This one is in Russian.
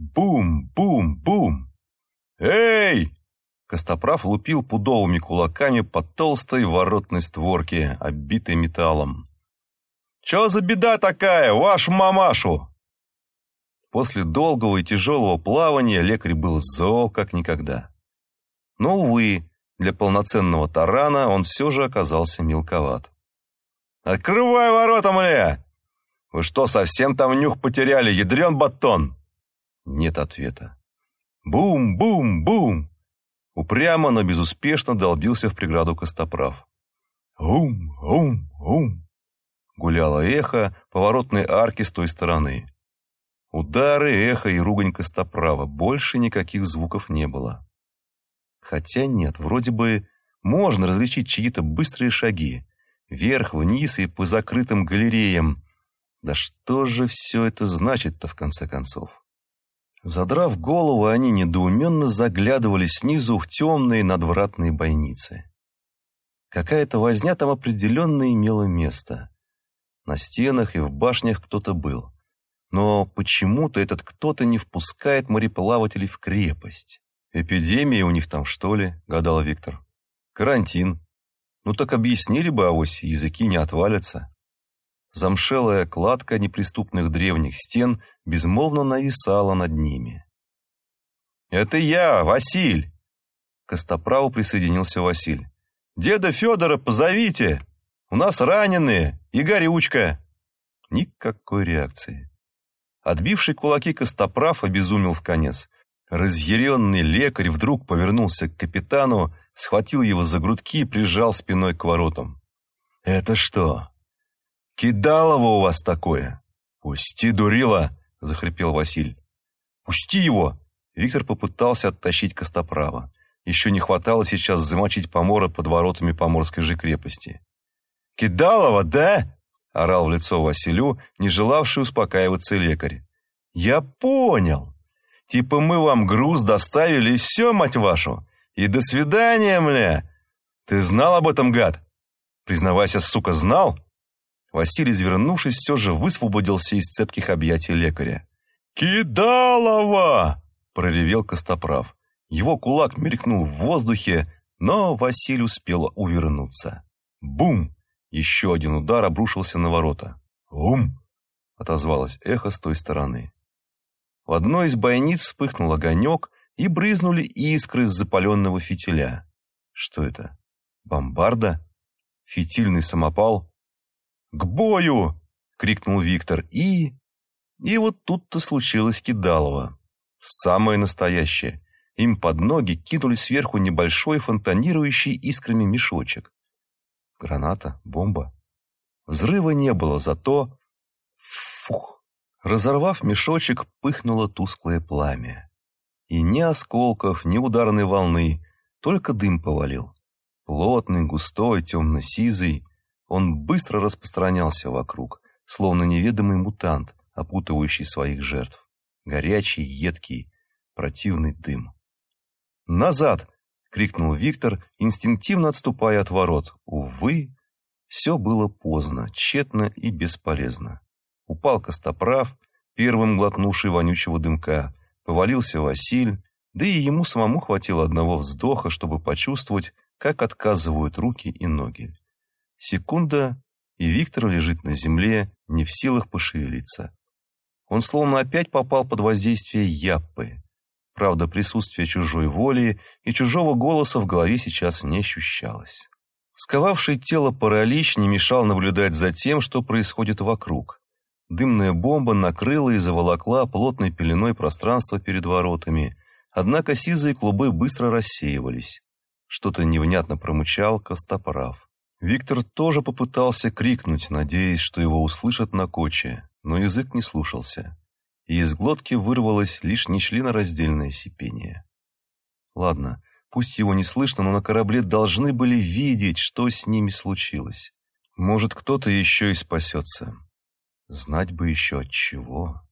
Бум-бум-бум! «Эй!» Костоправ лупил пудовыми кулаками по толстой воротной створке, оббитой металлом. «Чё за беда такая, вашу мамашу?» После долгого и тяжелого плавания лекарь был зол как никогда. Но, увы, для полноценного тарана он все же оказался мелковат. «Открывай ворота, мля! Вы что, совсем там нюх потеряли, ядрен батон?» Нет ответа. Бум-бум-бум! Упрямо, но безуспешно долбился в преграду костоправ. Ум-ум-ум! Гуляло эхо поворотной арки с той стороны. Удары, эхо и ругань костоправа. Больше никаких звуков не было. Хотя нет, вроде бы можно различить чьи-то быстрые шаги. Вверх, вниз и по закрытым галереям. Да что же все это значит-то в конце концов? Задрав голову, они недоуменно заглядывали снизу в темные надвратные бойницы. Какая-то возня там определенно имела место. На стенах и в башнях кто-то был. Но почему-то этот кто-то не впускает мореплавателей в крепость. «Эпидемия у них там, что ли?» — гадал Виктор. «Карантин. Ну так объяснили бы, авось, языки не отвалятся». Замшелая кладка неприступных древних стен безмолвно нависала над ними. «Это я, Василь!» Костоправу присоединился Василь. «Деда Федора позовите! У нас раненые и горючка!» Никакой реакции. Отбивший кулаки Костоправ обезумел в конец. Разъяренный лекарь вдруг повернулся к капитану, схватил его за грудки и прижал спиной к воротам. «Это что, «Кидалово у вас такое!» «Пусти, дурила!» — захрипел Василь. «Пусти его!» Виктор попытался оттащить Костоправа. Еще не хватало сейчас замочить помора под воротами поморской же крепости. «Кидалово, да?» — орал в лицо Василю, не желавший успокаиваться лекарь. «Я понял. Типа мы вам груз доставили и все, мать вашу. И до свидания, мля. Ты знал об этом, гад? Признавайся, сука, знал?» Василий, извернувшись, все же высвободился из цепких объятий лекаря. «Кидалова!» — проревел Костоправ. Его кулак мелькнул в воздухе, но Василий успел увернуться. Бум! Еще один удар обрушился на ворота. «Ум!» — отозвалось эхо с той стороны. В одной из бойниц вспыхнул огонек, и брызнули искры с запаленного фитиля. Что это? Бомбарда? Фитильный самопал? «К бою!» — крикнул Виктор. И... И вот тут-то случилось кидалово. Самое настоящее. Им под ноги кинули сверху небольшой фонтанирующий искрами мешочек. Граната, бомба. Взрыва не было, зато... Фух! Разорвав мешочек, пыхнуло тусклое пламя. И ни осколков, ни ударной волны, только дым повалил. Плотный, густой, темно-сизый, он быстро распространялся вокруг, словно неведомый мутант, опутывающий своих жертв. Горячий, едкий, противный дым. «Назад!» — крикнул Виктор, инстинктивно отступая от ворот. Увы, все было поздно, тщетно и бесполезно. Упал Костоправ, первым глотнувший вонючего дымка, повалился Василь, да и ему самому хватило одного вздоха, чтобы почувствовать, как отказывают руки и ноги. Секунда, и Виктор лежит на земле, не в силах пошевелиться. Он словно опять попал под воздействие яппы. Правда, присутствие чужой воли и чужого голоса в голове сейчас не ощущалось. Сковавший тело паралич не мешал наблюдать за тем, что происходит вокруг. Дымная бомба накрыла и заволокла плотной пеленой пространство перед воротами, однако сизые клубы быстро рассеивались. Что-то невнятно промычал Костоправ. Виктор тоже попытался крикнуть, надеясь, что его услышат на коче, но язык не слушался, и из глотки вырвалось лишь нечленораздельное сипение. Ладно, пусть его не слышно, но на корабле должны были видеть, что с ними случилось. Может, кто-то еще и спасется. Знать бы еще от чего.